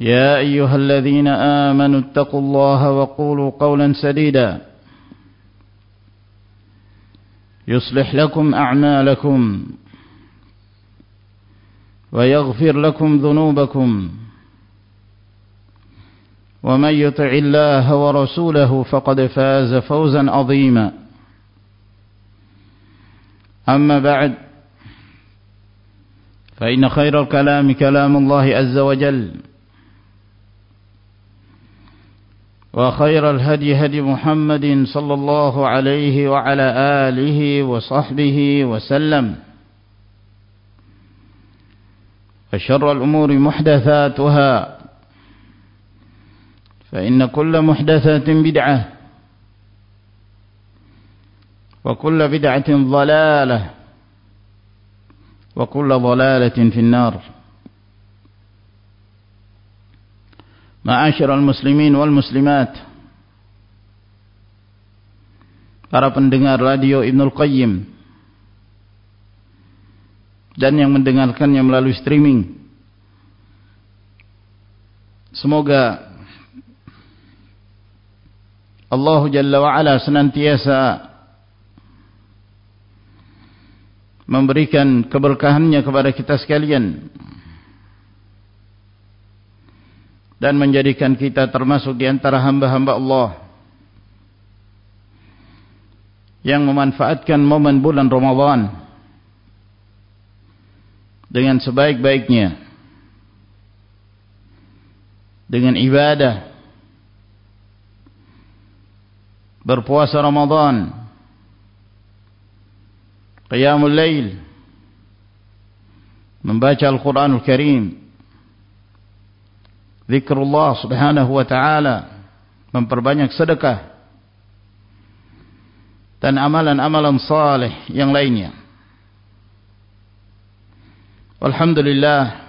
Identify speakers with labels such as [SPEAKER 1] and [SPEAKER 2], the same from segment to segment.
[SPEAKER 1] يا أيها الذين آمنوا اتقوا الله وقولوا قولا سديدا. يصلح لكم أعمالكم ويغفر لكم ذنوبكم ومن يطع الله ورسوله فقد فاز فوزا عظيما. أما بعد فإن خير الكلام كلام الله عز وجل. وخير الهدي هدي محمد صلى الله عليه وعلى آله وصحبه وسلم. فشر الأمور محدثاتها. فإن كل محدثة بدعة. وكل بدعة ضلالة. وكل ضلالة في النار. Ma'asyiral muslimin wal muslimat. Para pendengar radio Ibnul Qayyim. Dan yang mendengarkannya melalui streaming. Semoga Allah Jalla wa'ala senantiasa Memberikan keberkahannya kepada kita sekalian dan menjadikan kita termasuk di antara hamba-hamba Allah yang memanfaatkan momen bulan Ramadan dengan sebaik-baiknya dengan ibadah berpuasa Ramadan qiyamul lail membaca Al-Quranul Karim zikrullah subhanahu wa ta'ala. Memperbanyak sedekah. Dan amalan-amalan saleh yang lainnya. Alhamdulillah.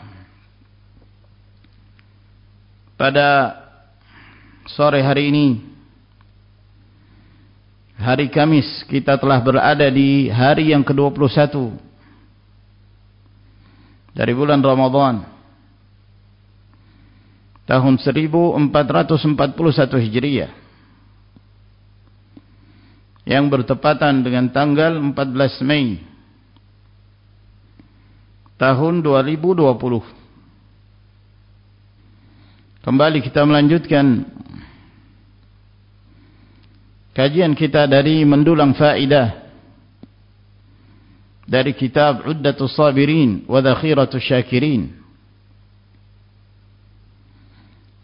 [SPEAKER 1] Pada sore hari ini hari Kamis kita telah berada di hari yang ke-21. Dari bulan Ramadan tahun 1441 Hijriah. Yang bertepatan dengan tanggal 14 Mei. Tahun 2020 kembali kita melanjutkan kajian kita dari mendulang faidah dari kitab Uddatus Sabirin wa Dhakhiratus Syakirin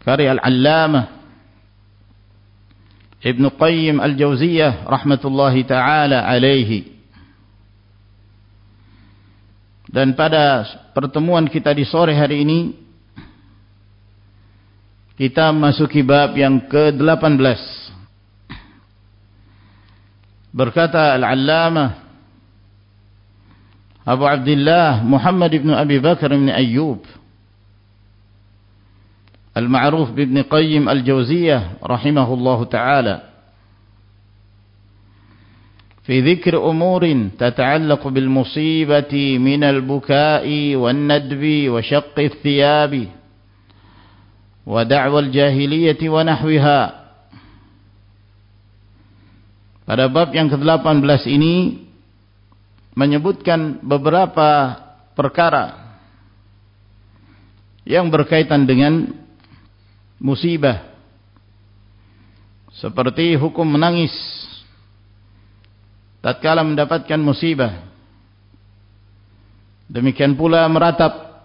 [SPEAKER 1] karya Al-Allamah Ibn Qayyim Al-Jauziyah rahmatullahi taala alaihi. Dan pada pertemuan kita di sore hari ini kita masuki bab yang ke-18 berkata Al-Allamah Abu Abdullah Muhammad ibn Abi Bakar ibn Ayyub المعروف بابن قيم الجوزية رحمه الله تعالى في ذكر أمور تتعلق بالمصيبة من البكاء والندب وشق الثياب ودعوى الجاهلية ونحوها Pada bab yang ke-18 ini menyebutkan beberapa perkara yang berkaitan dengan musibah. Seperti hukum menangis. Tatkala mendapatkan musibah. Demikian pula meratap.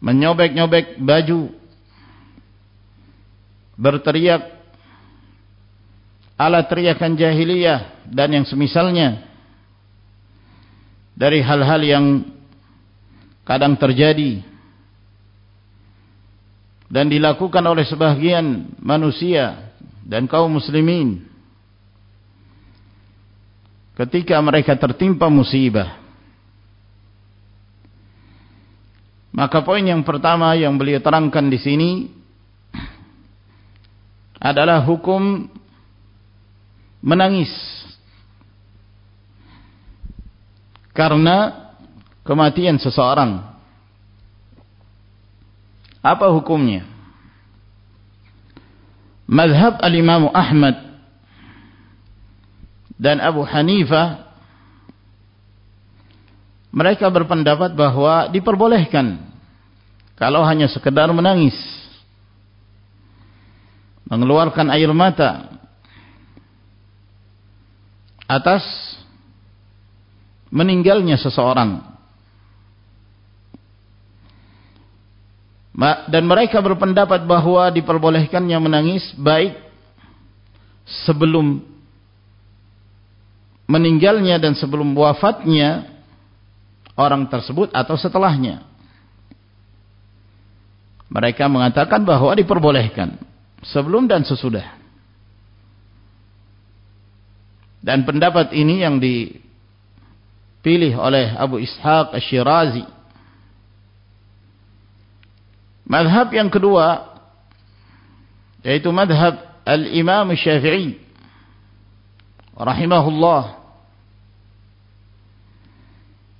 [SPEAKER 1] Menyobek-nyobek baju. Berteriak. Ala teriakan jahiliyah dan yang semisalnya. Dari hal-hal yang kadang terjadi dan dilakukan oleh sebagian manusia dan kaum muslimin. Ketika mereka tertimpa musibah. Maka poin yang pertama yang beliau terangkan di sini adalah hukum menangis. Karena kematian seseorang apa hukumnya? Madhab al-Imam Ahmad dan Abu Hanifah mereka berpendapat bahwa diperbolehkan kalau hanya sekedar menangis mengeluarkan air mata atas meninggalnya seseorang dan mereka berpendapat bahwa diperbolehkannya menangis baik sebelum meninggalnya dan sebelum wafatnya orang tersebut atau setelahnya. Mereka mengatakan bahwa diperbolehkan sebelum dan sesudah. Dan pendapat ini yang dipilih oleh Abu Ishaq Ash-Shirazi Madhab yang kedua yaitu madhab al-Imam Syafi'i rahimahullah.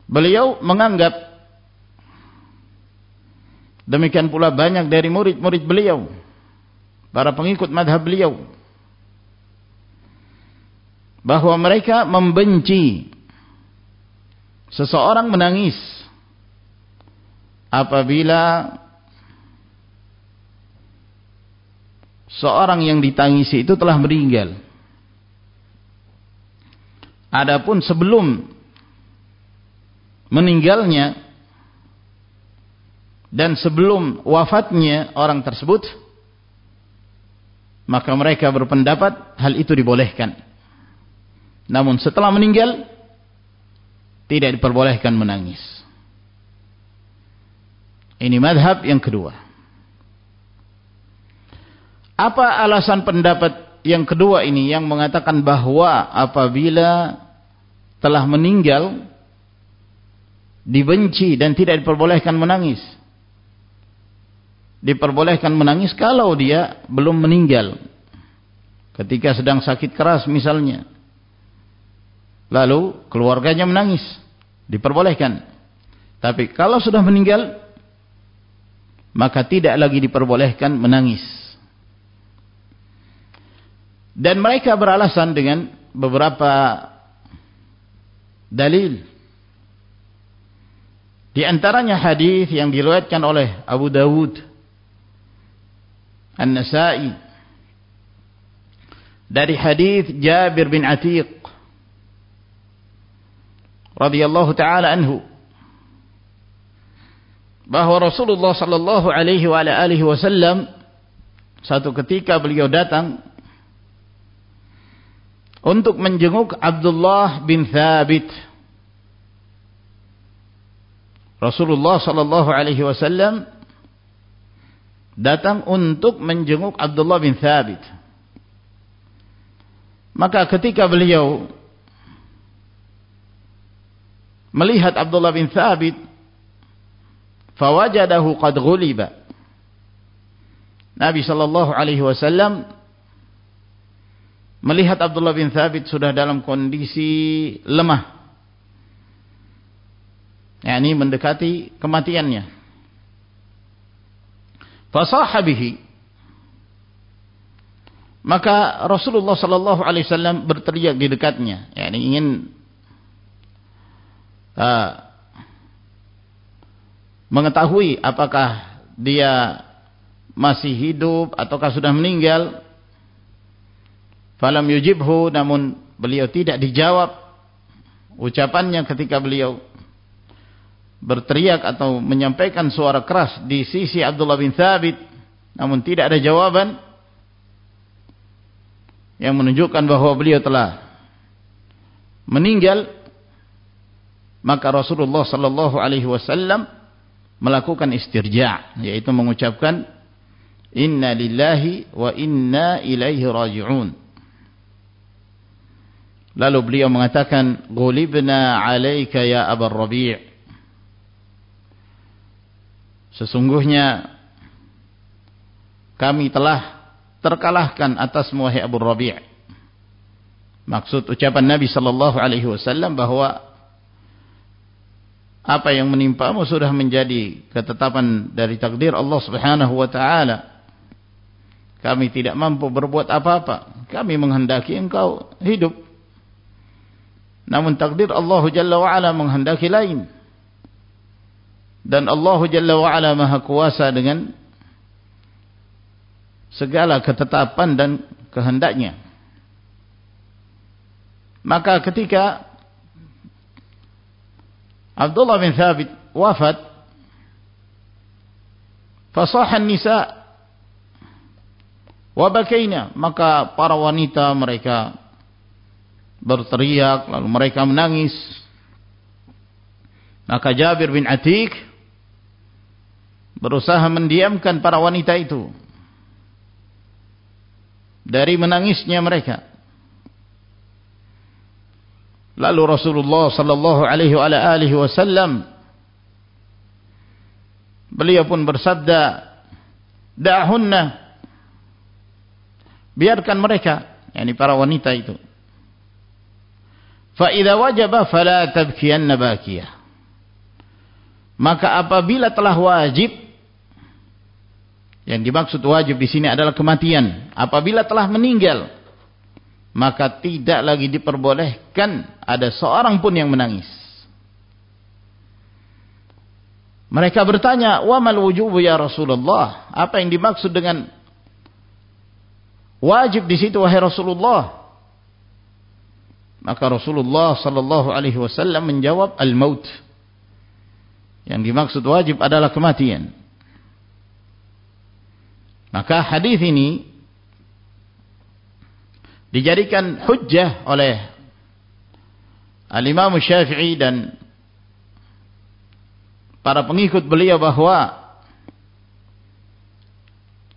[SPEAKER 1] Beliau menganggap demikian pula banyak dari murid-murid beliau para pengikut madhab beliau bahwa mereka membenci seseorang menangis apabila seorang yang ditangisi itu telah meninggal. Adapun sebelum meninggalnya dan sebelum wafatnya orang tersebut maka mereka berpendapat hal itu dibolehkan. Namun setelah meninggal tidak diperbolehkan menangis. Ini madhab yang kedua. Apa alasan pendapat yang kedua ini yang mengatakan bahwa apabila telah meninggal dibenci dan tidak diperbolehkan menangis. Diperbolehkan menangis kalau dia belum meninggal. Ketika sedang sakit keras misalnya. Lalu keluarganya menangis. Diperbolehkan. Tapi kalau sudah meninggal maka tidak lagi diperbolehkan menangis. Dan mereka beralasan dengan beberapa dalil. Di antaranya hadis yang diriwayatkan oleh Abu Dawud An-Nasa'i dari hadis Jabir bin Atiq radhiyallahu taala anhu bahwa Rasulullah sallallahu alaihi wa alihi wasallam satu ketika beliau datang untuk menjenguk Abdullah bin Thabit. Rasulullah sallallahu alaihi wasallam datang untuk menjenguk Abdullah bin Thabit. Maka ketika beliau melihat Abdullah bin Thabit fawajadahu qad ghuliba Nabi sallallahu alaihi wasallam melihat Abdullah bin Thabit sudah dalam kondisi lemah. Yakni mendekati kematiannya. Fasahabihi maka Rasulullah sallallahu alaihi wasallam berteriak di dekatnya. Yakni ingin uh, mengetahui apakah dia masih hidup ataukah sudah meninggal falam yujibhu namun beliau tidak dijawab ucapannya ketika beliau berteriak atau menyampaikan suara keras di sisi Abdullah bin Thabit namun tidak ada jawaban yang menunjukkan bahwa beliau telah meninggal maka Rasulullah sallallahu alaihi wasallam melakukan istirja yaitu mengucapkan inna lillahi wa inna ilaihi raji'un lalu beliau mengatakan gulibna alaika ya abar rabi' Sesungguhnya kami telah terkalahkan atas wahai Abu Rabi'. Maksud ucapan Nabi sallallahu alaihi wasallam bahwa apa yang menimpamu sudah menjadi ketetapan dari takdir Allah Subhanahu wa taala. Kami tidak mampu berbuat apa-apa. Kami menghendaki engkau hidup. Namun takdir Allah Jalla wa ala menghendaki lain. Dan Allah Jalla wa'ala maha kuasa dengan segala ketetapan dan kehendaknya. Maka ketika Abdullah bin Thabit wafat fasahan nisa wabakaina maka para wanita mereka berteriak lalu mereka menangis maka Jabir bin Atik berusaha mendiamkan para wanita itu dari menangisnya mereka. Lalu Rasulullah sallallahu alaihi wasallam beliau pun bersabda, "Da'hunna." Biarkan mereka, yakni para wanita itu. Fa idza wajaba fala tabkiyanna bakiyah. Maka apabila telah wajib yang dimaksud wajib di sini adalah kematian. Apabila telah meninggal, maka tidak lagi diperbolehkan ada seorang pun yang menangis. Mereka bertanya, "Wa mal wujubu ya Rasulullah?" Apa yang dimaksud dengan wajib di situ wahai Rasulullah? Maka Rasulullah sallallahu alaihi wasallam menjawab, "Al-maut." Yang dimaksud wajib adalah kematian. Maka hadis ini dijadikan hujjah oleh Al-Imam Syafi'i dan para pengikut beliau bahwa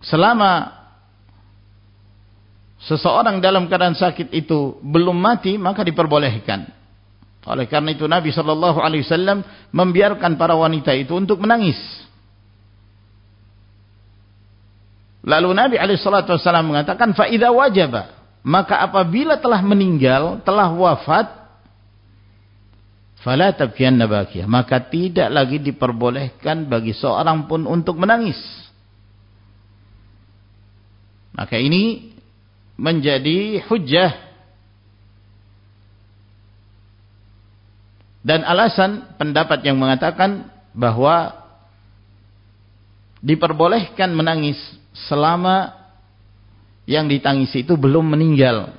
[SPEAKER 1] selama seseorang dalam keadaan sakit itu belum mati maka diperbolehkan. Oleh karena itu Nabi sallallahu alaihi wasallam membiarkan para wanita itu untuk menangis. Lalu Nabi alaihissalatu wassalam mengatakan, Fa'idha wajaba. Maka apabila telah meninggal, telah wafat, Fala. Maka tidak lagi diperbolehkan bagi seorang pun untuk menangis. Maka ini menjadi hujjah. Dan alasan pendapat yang mengatakan bahwa diperbolehkan menangis selama yang ditangisi itu belum meninggal.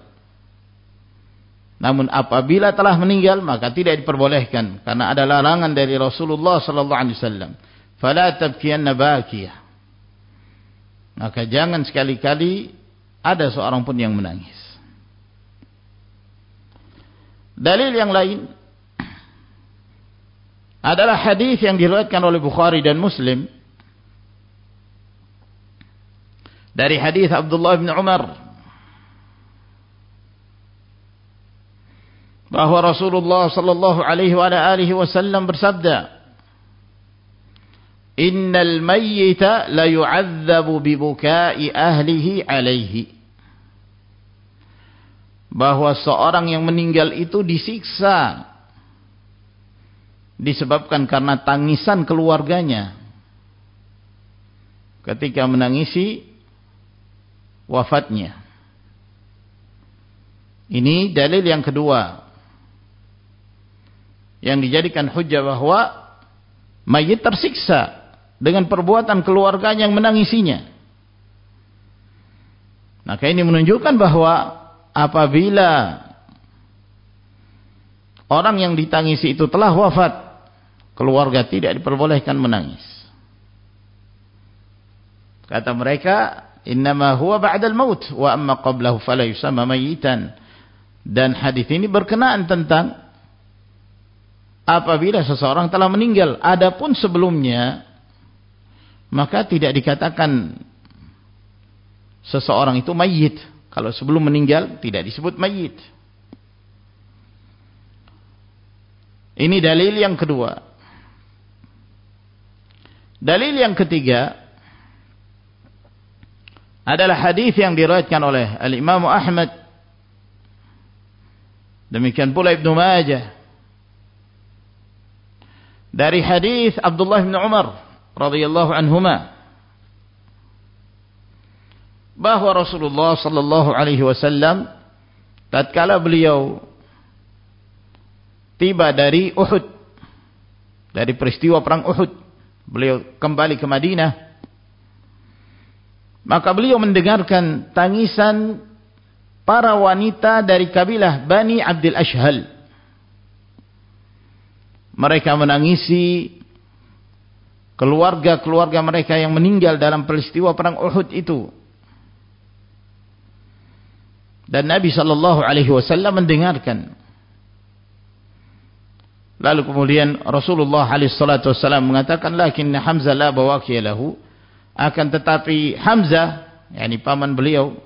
[SPEAKER 1] Namun apabila telah meninggal maka tidak diperbolehkan karena ada larangan dari Rasulullah sallallahu alaihi wasallam. Fala tabkiyanna bakiyah. Maka jangan sekali-kali ada seorang pun yang menangis. Dalil yang lain adalah hadis yang diriwayatkan oleh Bukhari dan Muslim dari hadis Abdullah bin Umar bahwa Rasulullah sallallahu alaihi wa alihi wasallam bersabda innal mayyita la yu'adzabu bi bukai ahlihi alaihi bahwa seorang yang meninggal itu disiksa. Disebabkan karena tangisan keluarganya. Ketika menangisi wafatnya. Ini dalil yang kedua. Yang dijadikan hujah bahwa mayit tersiksa dengan perbuatan keluarganya yang menangisinya. Maka ini menunjukkan bahwa apabila orang yang ditangisi itu telah wafat, keluarga tidak diperbolehkan menangis. Kata mereka, innama huwa ba'dal maut wa amma qablahu fala yusamma mayitan. Dan hadis ini berkenaan tentang apabila seseorang telah meninggal, adapun sebelumnya maka tidak dikatakan seseorang itu mayit. Kalau sebelum meninggal tidak disebut mayit. Ini dalil yang kedua. Dalil yang ketiga adalah hadis yang diriwayatkan oleh Al-Imam Ahmad demikian pula Ibnu Majah dari hadis Abdullah bin Umar radhiyallahu anhuma bahwa Rasulullah sallallahu alaihi wasallam tatkala beliau tiba dari Uhud dari peristiwa perang Uhud beliau kembali ke Madinah maka beliau mendengarkan tangisan para wanita dari kabilah Bani Abdul Ashhal mereka menangisi keluarga-keluarga mereka yang meninggal dalam peristiwa perang Uhud itu. Dan Nabi sallallahu alaihi wasallam mendengarkan. Lalu kemudian Rasulullah alaihi wasallam mengatakan lakin Hamzah la bawaqiya lahu akan tetapi Hamzah yakni paman beliau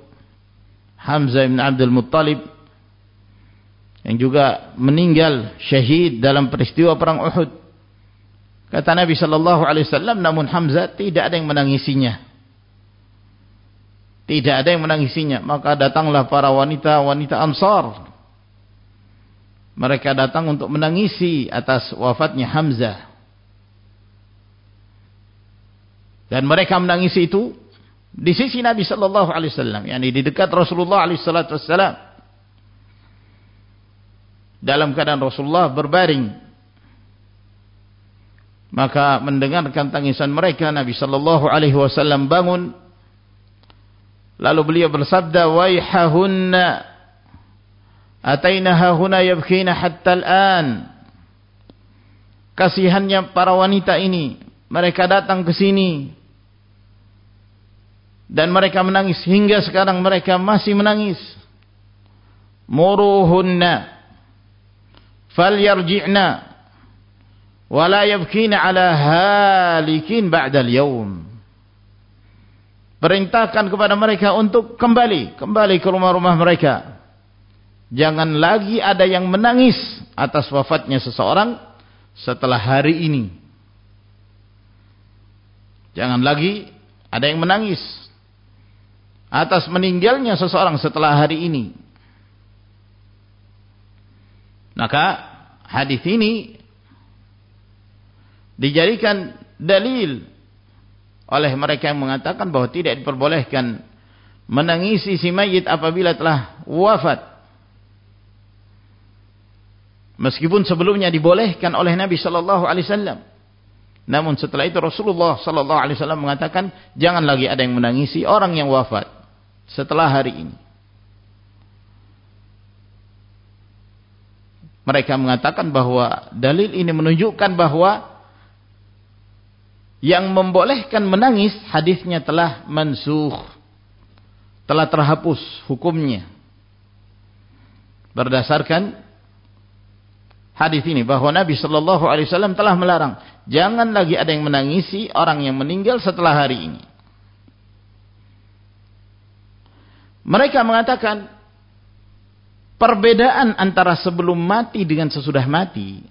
[SPEAKER 1] Hamzah bin Abdul Muttalib yang juga meninggal syahid dalam peristiwa perang Uhud Kata Nabi sallallahu alaihi wasallam namun Hamzah tidak ada yang menangisinya. Tidak ada yang menangisinya, maka datanglah para wanita-wanita Ansar. Mereka datang untuk menangisi atas wafatnya Hamzah. Dan mereka menangisi itu di sisi Nabi sallallahu alaihi wasallam, yakni di dekat Rasulullah alaihi wasallam. Dalam keadaan Rasulullah berbaring maka mendengarkan tangisan mereka Nabi sallallahu alaihi wasallam bangun lalu beliau bersabda waihahunna atainaha huna yabkina hatta al'an. Kasihannya para wanita ini mereka datang ke sini. Dan mereka menangis hingga sekarang mereka masih menangis. Muruhunna falyarji'na wala yabkina ala halikin ba'dal yaum perintahkan kepada mereka untuk kembali kembali ke rumah-rumah mereka. Jangan lagi ada yang menangis atas wafatnya seseorang setelah hari ini. Jangan lagi ada yang menangis atas meninggalnya seseorang setelah hari ini. Maka hadis ini dijadikan dalil oleh mereka yang mengatakan bahwa tidak diperbolehkan menangisi si mayit apabila telah wafat. Meskipun sebelumnya dibolehkan oleh Nabi sallallahu alaihi wasallam. Namun setelah itu Rasulullah sallallahu alaihi wasallam mengatakan jangan lagi ada yang menangisi orang yang wafat setelah hari ini. Mereka mengatakan bahwa dalil ini menunjukkan bahwa yang membolehkan menangis hadisnya telah mansuh telah terhapus hukumnya. Berdasarkan hadis ini bahwa Nabi sallallahu alaihi wasallam telah melarang. Jangan lagi ada yang menangisi orang yang meninggal setelah hari ini. Mereka mengatakan perbedaan antara sebelum mati dengan sesudah mati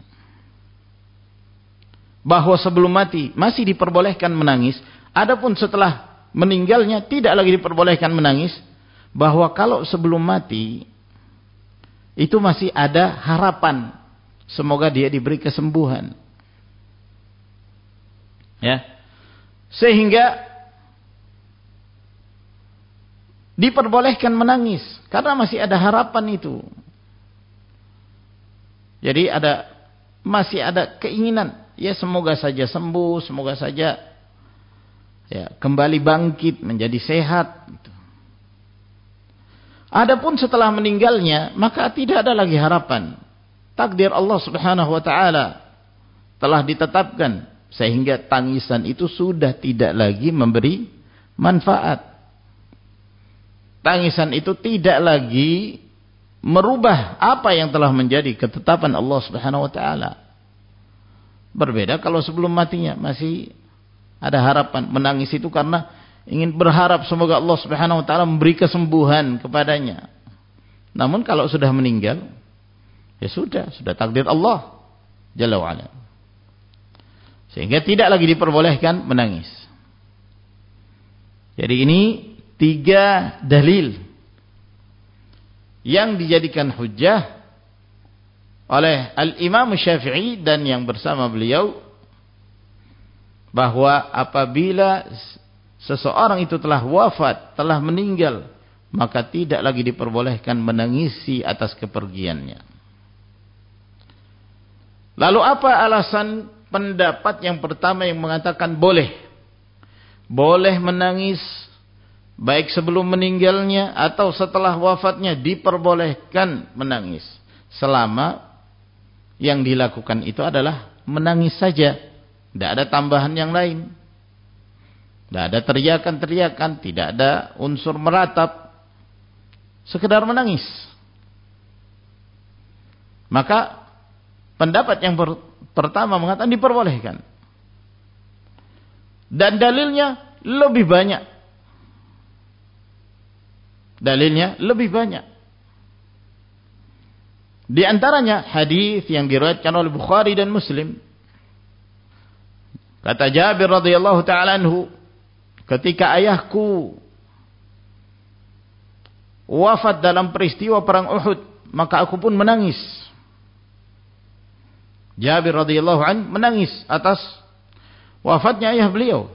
[SPEAKER 1] bahwa sebelum mati masih diperbolehkan menangis, adapun setelah meninggalnya tidak lagi diperbolehkan menangis, bahwa kalau sebelum mati itu masih ada harapan semoga dia diberi kesembuhan. Ya. Sehingga diperbolehkan menangis karena masih ada harapan itu. Jadi ada masih ada keinginan ya semoga saja sembuh, semoga saja ya kembali bangkit menjadi sehat gitu. Adapun setelah meninggalnya maka tidak ada lagi harapan. Takdir Allah Subhanahu wa taala telah ditetapkan sehingga tangisan itu sudah tidak lagi memberi manfaat tangisan itu tidak lagi merubah apa yang telah menjadi ketetapan Allah Subhanahu wa taala. Berbeda kalau sebelum matinya masih ada harapan menangis itu karena ingin berharap semoga Allah Subhanahu wa taala memberi kesembuhan kepadanya. Namun kalau sudah meninggal ya sudah, sudah takdir Allah Jalla wa ala. Sehingga tidak lagi diperbolehkan menangis. Jadi ini tiga dalil yang dijadikan hujah oleh Al-Imam Syafi'i dan yang bersama beliau bahwa apabila seseorang itu telah wafat, telah meninggal, maka tidak lagi diperbolehkan menangisi atas kepergiannya. Lalu apa alasan pendapat yang pertama yang mengatakan boleh? Boleh menangis baik sebelum meninggalnya atau setelah wafatnya diperbolehkan menangis selama yang dilakukan itu adalah menangis saja. Tidak ada tambahan yang lain. Tidak ada teriakan-teriakan tidak ada unsur meratap. Sekedar menangis. Maka pendapat yang pertama mengatakan diperbolehkan. Dan dalilnya lebih banyak. Dalilnya lebih banyak. Di antaranya hadis yang diriwayatkan oleh Bukhari dan Muslim. Kata Jabir radhiyallahu taala anhu, ketika ayahku wafat dalam peristiwa perang Uhud, maka aku pun menangis. Jabir radhiyallahu an menangis atas wafatnya ayah beliau.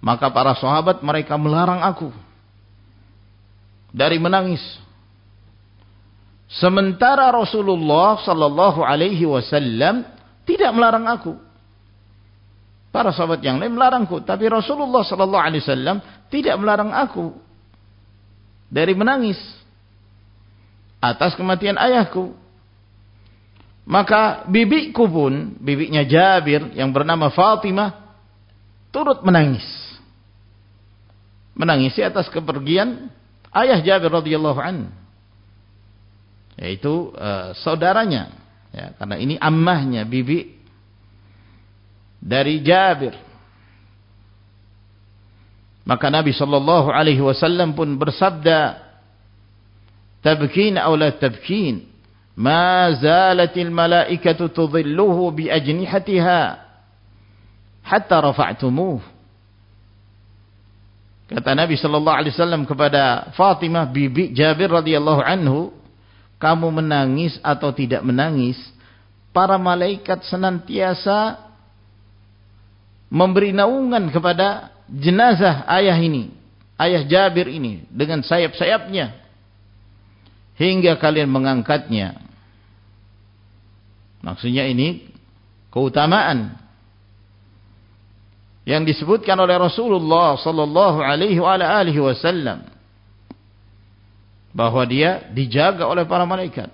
[SPEAKER 1] Maka para sahabat mereka melarang aku dari menangis. Sementara Rasulullah sallallahu alaihi wasallam tidak melarang aku. Para sahabat yang lain melarangku, tapi Rasulullah sallallahu alaihi wasallam tidak melarang aku dari menangis atas kematian ayahku. Maka bibiku pun, bibinya Jabir yang bernama Fatimah turut menangis. Menangisi atas kepergian ayah Jabir radhiyallahu an yaitu uh, saudaranya. Ya karena ini ammahnya bibi dari Jabir. Maka Nabi sallallahu alaihi wasallam pun bersabda tabkin aw la tabkin? Ma zalatil malaikatu tudhilluhu bi ajnihatiha hatta rafa'tumuhu. Kata Nabi sallallahu alaihi wasallam kepada Fatimah bibi Jabir radhiyallahu anhu, kamu menangis atau tidak menangis, para malaikat senantiasa memberi naungan kepada jenazah ayah ini, ayah Jabir ini dengan sayap-sayapnya hingga kalian mengangkatnya. Maksudnya ini keutamaan yang disebutkan oleh Rasulullah sallallahu alaihi wasallam bahwa dia dijaga oleh para malaikat.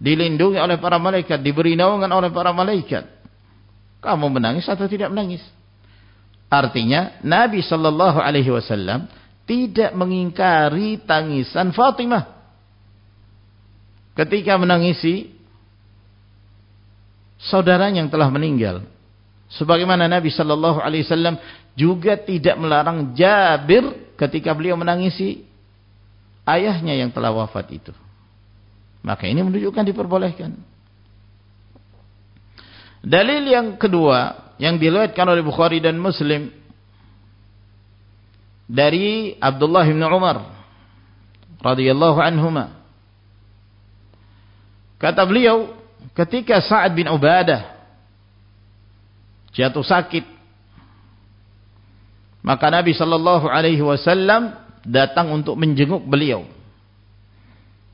[SPEAKER 1] Dilindungi oleh para malaikat. Diberi naungan oleh para malaikat. Kamu menangis atau tidak menangis? Artinya Nabi sallallahu alaihi wasallam tidak mengingkari tangisan Fatimah. Ketika menangisi saudaranya yang telah meninggal. Sebagaimana Nabi sallallahu alaihi wasallam juga tidak melarang Jabir ketika beliau menangisi ayahnya yang telah wafat itu. Maka ini menunjukkan diperbolehkan. Dalil yang kedua yang diriwayatkan oleh Bukhari dan Muslim dari Abdullah bin Umar radhiyallahu anhuma. Kata beliau, ketika Sa'ad bin Ubadah jatuh sakit, maka Nabi sallallahu alaihi wasallam datang untuk menjenguk beliau.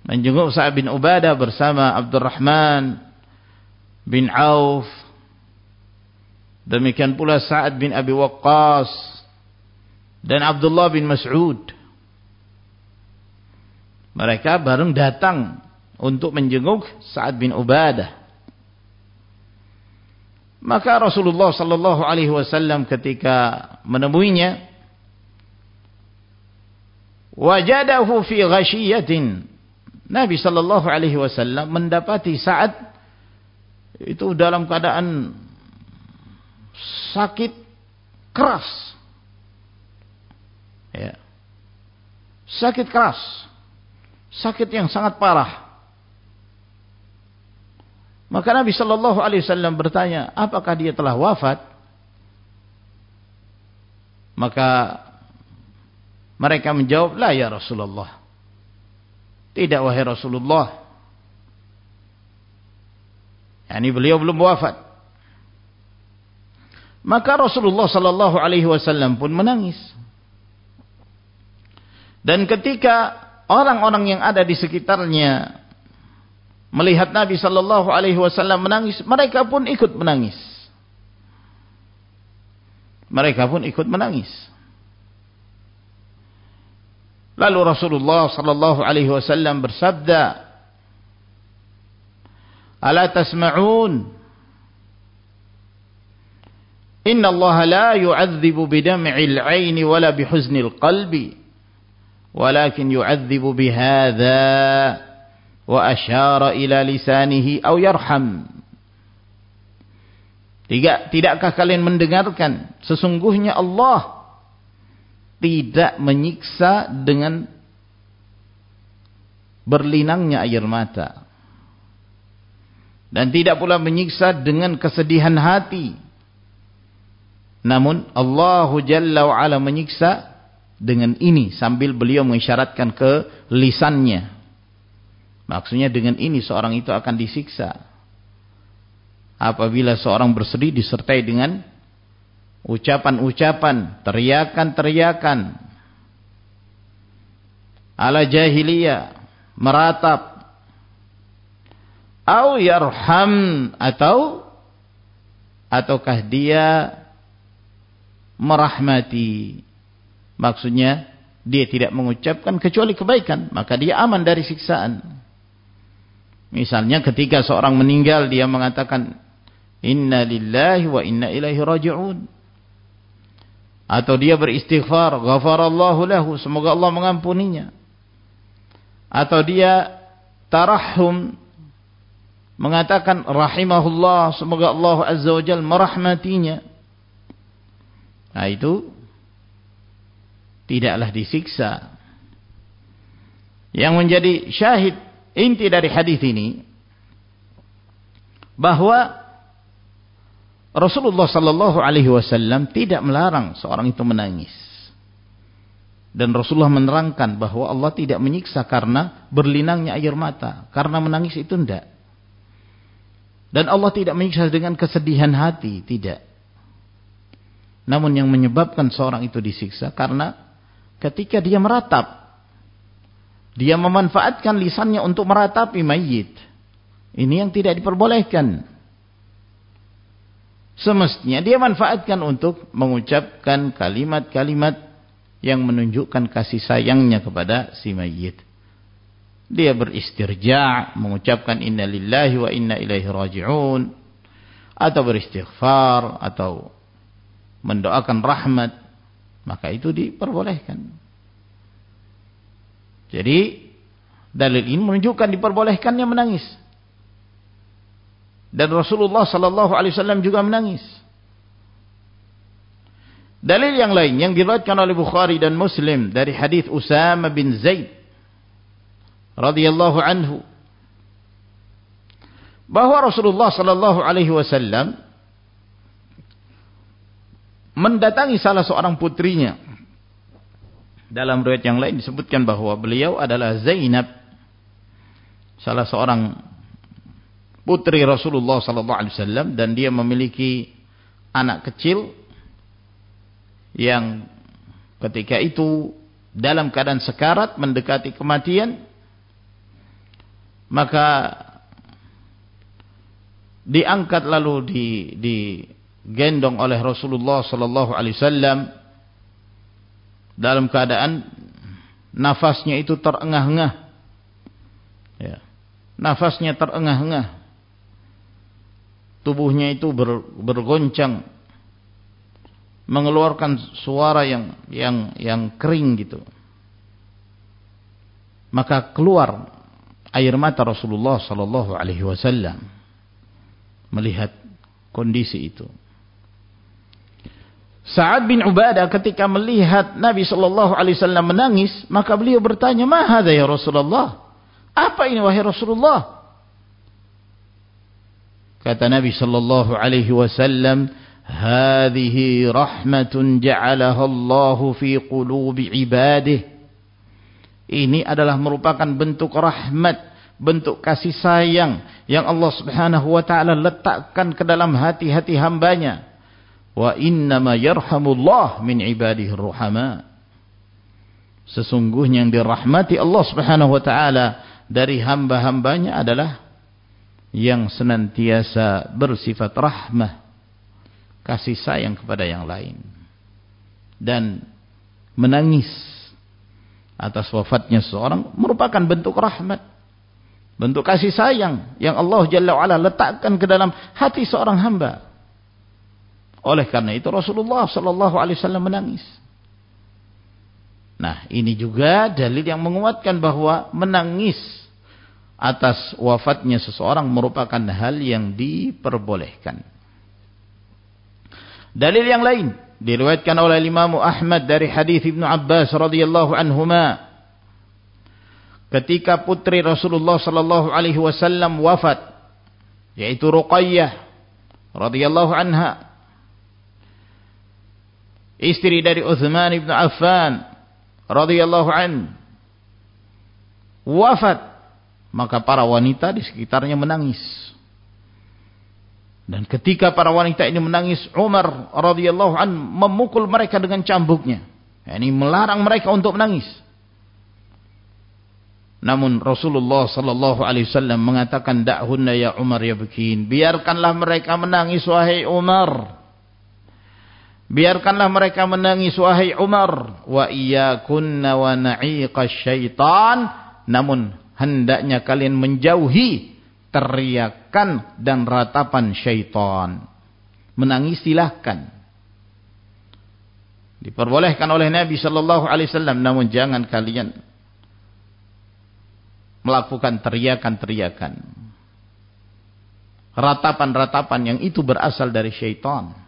[SPEAKER 1] Menjenguk Sa'ad bin Ubadah bersama Abdurrahman bin Auf. Demikian pula Sa'ad bin Abi Waqqas dan Abdullah bin Mas'ud. Mereka bareng datang untuk menjenguk Sa'ad bin Ubadah. Maka Rasulullah sallallahu alaihi wasallam ketika menemuinya wajadahu fi ghasyiyatin Nabi sallallahu alaihi wasallam mendapati Sa'ad itu dalam keadaan sakit keras. Ya. Sakit keras. Sakit yang sangat parah. Maka Nabi sallallahu alaihi wasallam bertanya, "Apakah dia telah wafat?" Maka mereka menjawab, "La ya Rasulullah." Tidak wahai Rasulullah. Yani beliau belum wafat. Maka Rasulullah sallallahu alaihi wasallam pun menangis. Dan ketika orang-orang yang ada di sekitarnya melihat Nabi sallallahu alaihi wasallam menangis, mereka pun ikut menangis. Mereka pun ikut menangis. Lalu Rasulullah sallallahu alaihi wasallam bersabda, "Ala tasma'un? Inna Allah la yu'adzibu bidam'il 'aini wala bihuznil qalbi, walakin yu'adzibu bihadza." Wa asyara ila lisanihi aw yarham. Tidak tidakkah kalian mendengarkan? Sesungguhnya Allah tidak menyiksa dengan berlinangnya air mata. Dan tidak pula menyiksa dengan kesedihan hati. Namun Allah Jalla wa ala menyiksa dengan ini sambil beliau mengisyaratkan ke lisannya Maksudnya dengan ini seorang itu akan disiksa. Apabila seorang bersedih disertai dengan ucapan-ucapan, teriakan-teriakan. Ala jahiliyah, meratap. Au yarham atau ataukah dia merahmati. Maksudnya dia tidak mengucapkan kecuali kebaikan, maka dia aman dari siksaan. Misalnya ketika seorang meninggal dia mengatakan Inna lillahi wa inna ilaihi raji'un. Atau dia beristighfar, ghafarallahu lahu, semoga Allah mengampuninya. Atau dia tarahum mengatakan rahimahullah, semoga Allah azza wa merahmatinya. Nah itu tidaklah disiksa. Yang menjadi syahid Inti dari hadis ini bahwa Rasulullah sallallahu alaihi wasallam tidak melarang seorang itu menangis. Dan Rasulullah menerangkan bahwa Allah tidak menyiksa karena berlinangnya air mata, karena menangis itu tidak. Dan Allah tidak menyiksa dengan kesedihan hati, tidak. Namun yang menyebabkan seorang itu disiksa karena ketika dia meratap dia memanfaatkan lisannya untuk meratapi mayit. Ini yang tidak diperbolehkan. Semestinya dia manfaatkan untuk mengucapkan kalimat-kalimat yang menunjukkan kasih sayangnya kepada si mayit. Dia beristirja' mengucapkan inna lillahi wa inna ilaihi raji'un atau beristighfar atau mendoakan rahmat maka itu diperbolehkan. Jadi dalil ini menunjukkan diperbolehkannya menangis. Dan Rasulullah sallallahu alaihi wasallam juga menangis. Dalil yang lain yang diriwayatkan oleh Bukhari dan Muslim dari hadis Usama bin Zaid radhiyallahu anhu bahwa Rasulullah sallallahu alaihi wasallam mendatangi salah seorang putrinya dalam riwayat yang lain disebutkan bahwa beliau adalah Zainab salah seorang putri Rasulullah sallallahu alaihi wasallam dan dia memiliki anak kecil yang ketika itu dalam keadaan sekarat mendekati kematian maka diangkat lalu di digendong oleh Rasulullah sallallahu alaihi wasallam dalam keadaan nafasnya itu terengah-engah. Ya. Nafasnya terengah-engah. Tubuhnya itu ber, bergoncang mengeluarkan suara yang yang yang kering gitu. Maka keluar air mata Rasulullah sallallahu alaihi wasallam melihat kondisi itu. Sa'ad bin Ubadah ketika melihat Nabi sallallahu alaihi wasallam menangis, maka beliau bertanya, "Ma hadza ya Rasulullah?" Apa ini wahai Rasulullah? Kata Nabi sallallahu alaihi wasallam, "Hadhihi rahmatun ja'alaha fi qulubi ibadihi." Ini adalah merupakan bentuk rahmat, bentuk kasih sayang yang Allah Subhanahu wa taala letakkan ke dalam hati-hati hambanya wa innama yarhamullah min ibadihi ruhama. Sesungguhnya yang dirahmati Allah Subhanahu wa taala dari hamba-hambanya adalah yang senantiasa bersifat rahmah kasih sayang kepada yang lain. Dan menangis atas wafatnya seseorang merupakan bentuk rahmat bentuk kasih sayang yang Allah Jalla wa'ala letakkan ke dalam hati seorang hamba oleh karena itu Rasulullah sallallahu alaihi wasallam menangis. Nah, ini juga dalil yang menguatkan bahwa menangis atas wafatnya seseorang merupakan hal yang diperbolehkan. Dalil yang lain diriwayatkan oleh Imam Ahmad dari hadis Ibnu Abbas radhiyallahu anhuma ketika putri Rasulullah sallallahu alaihi wasallam wafat yaitu Ruqayyah radhiyallahu anha istri dari Uthman ibn Affan radhiyallahu an wafat. Maka para wanita di sekitarnya menangis. Dan ketika para wanita ini menangis Umar radhiyallahu an memukul mereka dengan cambuknya. Ini melarang mereka untuk menangis. Namun Rasulullah sallallahu alaihi wasallam mengatakan da'hunna ya Umar ya bikin biarkanlah mereka menangis wahai Umar Biarkanlah mereka menangis wahai Umar wa iyyakunna wa na'iqas syaitan namun hendaknya kalian menjauhi teriakan dan ratapan syaitan. Menangis silahkan. Diperbolehkan oleh Nabi sallallahu alaihi wasallam namun jangan kalian melakukan teriakan-teriakan. Ratapan-ratapan yang itu berasal dari syaitan.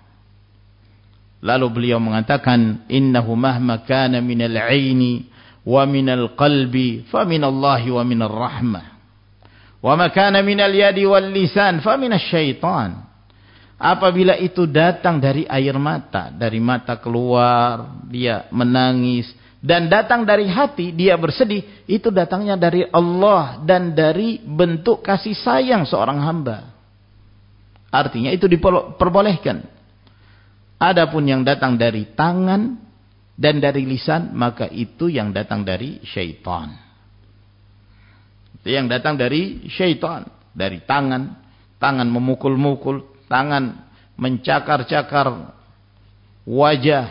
[SPEAKER 1] Lalu beliau mengatakan, "Innahu mahma kana minal 'aini wa minal qalbi fa minallahi wa minar rahmah. Wa ma kana minal yadi wal lisan fa minasy syaitan." Apabila itu datang dari air mata, dari mata keluar, dia menangis dan datang dari hati, dia bersedih, itu datangnya dari Allah dan dari bentuk kasih sayang seorang hamba. Artinya itu diperbolehkan. Adapun yang datang dari tangan dan dari lisan, maka itu yang datang dari syaitan. Itu yang datang dari syaitan. Dari tangan, tangan memukul-mukul, tangan mencakar-cakar wajah,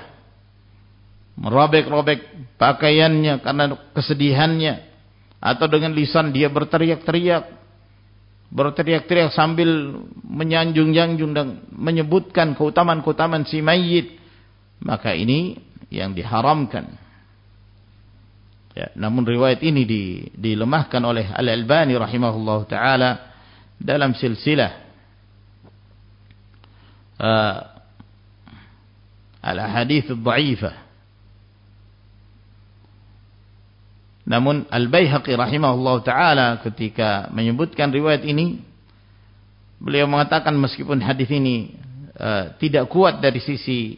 [SPEAKER 1] merobek-robek pakaiannya karena kesedihannya. Atau dengan lisan dia berteriak-teriak berteriak-teriak sambil menyanjung-yanjung dan menyebutkan keutamaan-keutamaan si mayit. Maka ini yang diharamkan. Ya, namun riwayat ini di, dilemahkan oleh Al-Albani rahimahullah taala dalam silsilah. Uh, al-hadits dhaifah Namun Al-Baihaqi rahimahullah taala ketika menyebutkan riwayat ini beliau mengatakan meskipun hadis ini uh, tidak kuat dari sisi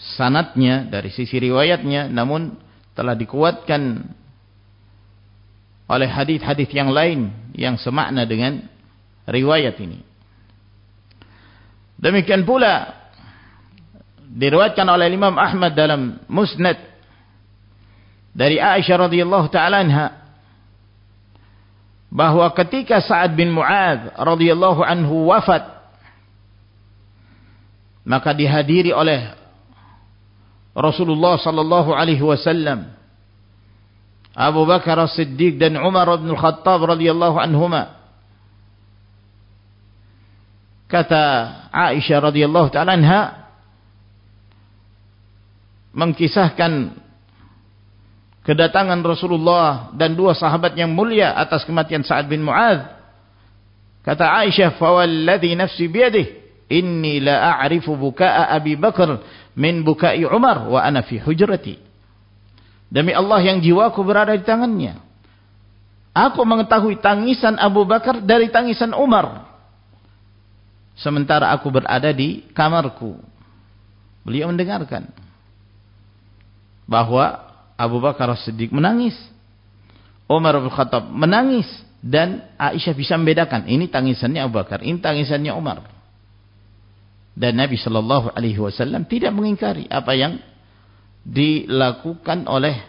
[SPEAKER 1] sanatnya, dari sisi riwayatnya, namun telah dikuatkan oleh hadis-hadis yang lain yang semakna dengan riwayat ini. Demikian pula diriwayatkan oleh Imam Ahmad dalam Musnad dari Aisyah radhiyallahu taala anha bahwa ketika Sa'ad bin Mu'adz radhiyallahu anhu wafat maka dihadiri oleh Rasulullah sallallahu alaihi wasallam Abu Bakar As-Siddiq dan Umar bin Khattab radhiyallahu anhuma kata Aisyah radhiyallahu taala anha mengkisahkan kedatangan Rasulullah dan dua sahabat yang mulia atas kematian Sa'ad bin Mu'adz kata Aisyah fawalladhi nafsi biyadihi inni la a'rifu buka'a Abi Bakar min buka'i Umar wa ana fi hujrati. Demi Allah yang jiwaku berada di tangannya aku mengetahui tangisan Abu Bakar dari tangisan Umar. Sementara aku berada di kamarku. Beliau mendengarkan bahwa Abu Bakar Siddiq menangis. Umar bin Khattab menangis dan Aisyah bisa membedakan ini tangisannya Abu Bakar, ini tangisannya Umar. Dan Nabi sallallahu alaihi wasallam tidak mengingkari apa yang dilakukan oleh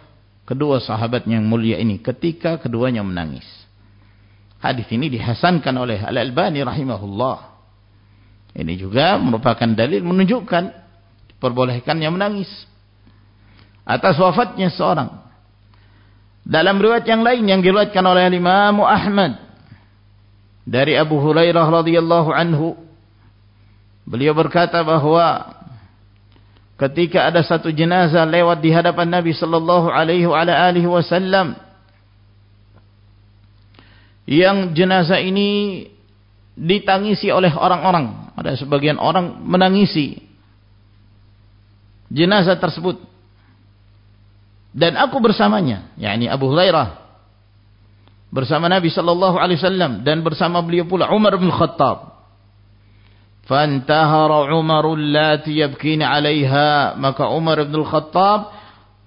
[SPEAKER 1] kedua sahabat yang mulia ini ketika keduanya menangis. Hadis ini dihasankan oleh Al-Albani rahimahullah. Ini juga merupakan dalil menunjukkan perbolehkannya menangis atas wafatnya seorang. Dalam riwayat yang lain yang diriwayatkan oleh Imam Ahmad dari Abu Hurairah radhiyallahu anhu beliau berkata bahwa ketika ada satu jenazah lewat di hadapan Nabi sallallahu alaihi wasallam yang jenazah ini ditangisi oleh orang-orang. Ada sebagian orang menangisi jenazah tersebut. Dan aku bersamanya, yakni Abu Hurairah bersama Nabi sallallahu alaihi wasallam dan bersama beliau pula Umar bin Khattab. Fantahara Umar allati yabkina 'alaiha, maka Umar bin Khattab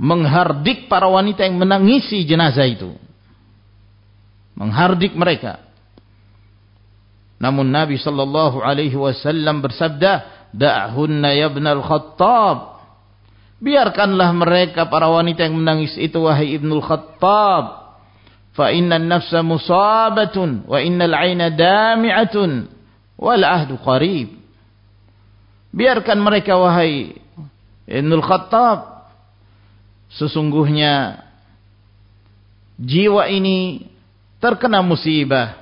[SPEAKER 1] menghardik para wanita yang menangisi jenazah itu. Menghardik mereka. Namun Nabi sallallahu alaihi wasallam bersabda, "Da'hunna ya ibnal Khattab." Biarkanlah mereka para wanita yang menangis itu wahai Ibnul Khattab. Fa inna nafsa musabatun wa innal 'aina dami'atun wal ahdu qarib. Biarkan mereka wahai Ibnul Khattab. Sesungguhnya jiwa ini terkena musibah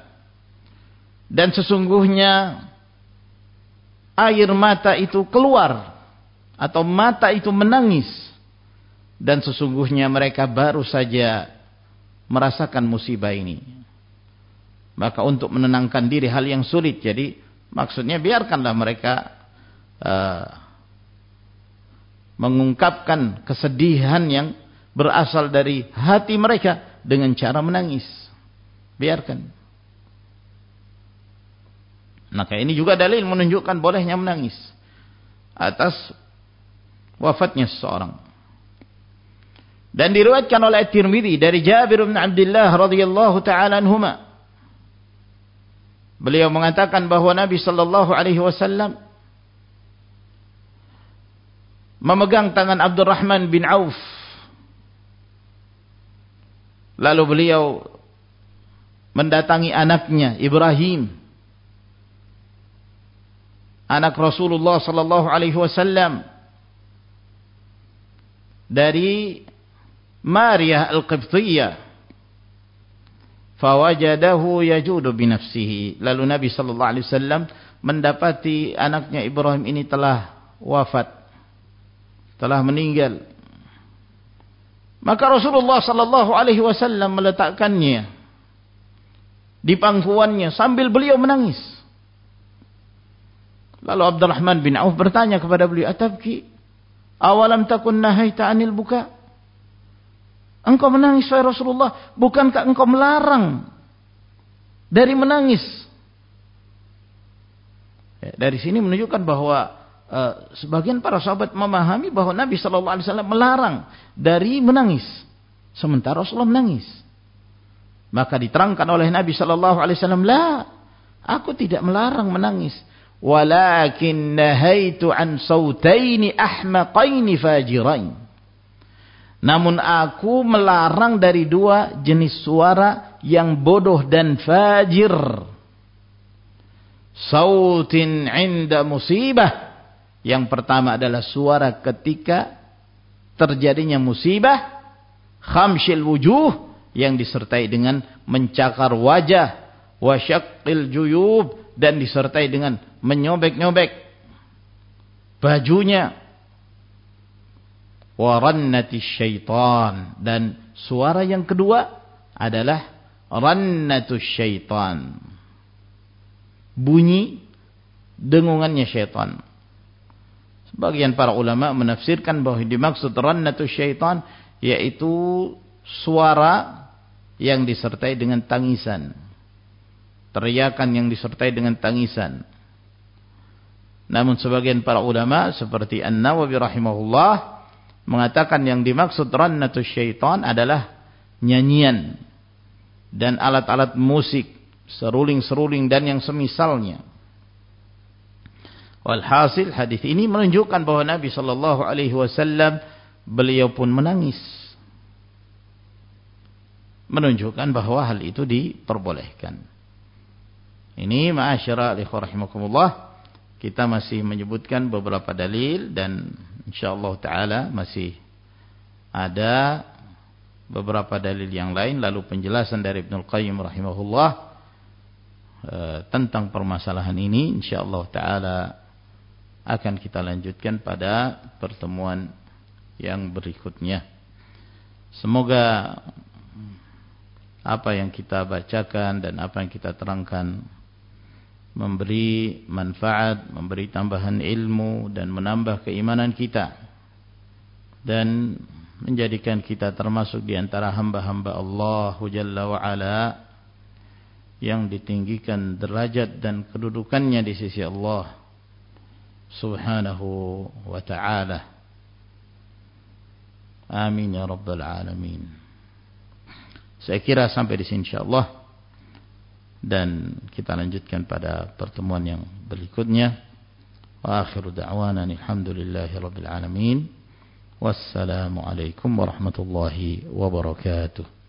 [SPEAKER 1] dan sesungguhnya air mata itu keluar atau mata itu menangis. Dan sesungguhnya mereka baru saja merasakan musibah ini. Maka untuk menenangkan diri hal yang sulit. Jadi maksudnya biarkanlah mereka uh, mengungkapkan kesedihan yang berasal dari hati mereka dengan cara menangis. Biarkan. Maka ini juga dalil menunjukkan bolehnya menangis atas wafatnya seseorang. Dan diriwayatkan oleh At-Tirmidzi dari Jabir bin Abdullah radhiyallahu taala anhuma. Beliau mengatakan bahwa Nabi sallallahu alaihi wasallam memegang tangan Abdurrahman bin Auf. Lalu beliau mendatangi anaknya Ibrahim anak Rasulullah sallallahu alaihi wasallam dari Maria Al-Qibtiyah. Fawajadahu yajudu binafsihi. Lalu Nabi sallallahu alaihi wasallam mendapati anaknya Ibrahim ini telah wafat telah meninggal. Maka Rasulullah sallallahu alaihi wasallam meletakkannya di pangkuannya sambil beliau menangis. Lalu Abdurrahman bin Auf bertanya kepada beliau, "Atabki? Awalam takun nahaita anil buka?" Engkau menangis wahai Rasulullah, bukankah engkau melarang dari menangis Ya, dari sini menunjukkan bahwa uh, sebagian para sahabat memahami bahwa Nabi Shallallahu Alaihi Wasallam melarang dari menangis, sementara Rasulullah menangis. Maka diterangkan oleh Nabi Shallallahu Alaihi Wasallam, lah, aku tidak melarang menangis, walakin nahaitu an sautaini ahmaqaini fajirain. Namun aku melarang dari dua jenis suara yang bodoh dan fajir sautin inda musibah. Yang pertama adalah suara ketika terjadinya musibah. Khamshil wujuh yang disertai dengan mencakar wajah. Wasyakil juyub dan disertai dengan menyobek-nyobek bajunya. Warannati syaitan. Dan suara yang kedua adalah rannatus syaitan bunyi dengungannya syaitan. Sebagian para ulama menafsirkan bahwa dimaksud rannatu syaitan yaitu suara yang disertai dengan tangisan. Teriakan yang disertai dengan tangisan. Namun sebagian para ulama seperti An-Nawawi rahimahullah mengatakan yang dimaksud rannatu syaitan adalah nyanyian dan alat-alat musik seruling-seruling dan yang semisalnya. Walhasil hadis ini menunjukkan bahwa Nabi sallallahu alaihi wasallam beliau pun menangis. Menunjukkan bahwa hal itu diperbolehkan. Ini ma'asyara rahimakumullah kita masih menyebutkan beberapa dalil dan insyaallah taala masih ada beberapa dalil yang lain lalu penjelasan dari Ibnu Qayyim rahimahullah Eh, tentang permasalahan ini insyaallah taala akan kita lanjutkan pada pertemuan yang berikutnya. Semoga apa yang kita bacakan dan apa yang kita terangkan memberi manfaat, memberi tambahan ilmu dan menambah keimanan kita. Dan menjadikan kita termasuk di antara hamba-hamba Allah Jalla wa ala yang ditinggikan derajat dan kedudukannya di sisi Allah subhanahu wa ta'ala. Amin ya rabbal alamin. Saya kira sampai di sini insyaallah dan kita lanjutkan pada pertemuan yang berikutnya. Wa akhiru da'wana warahmatullahi wabarakatuh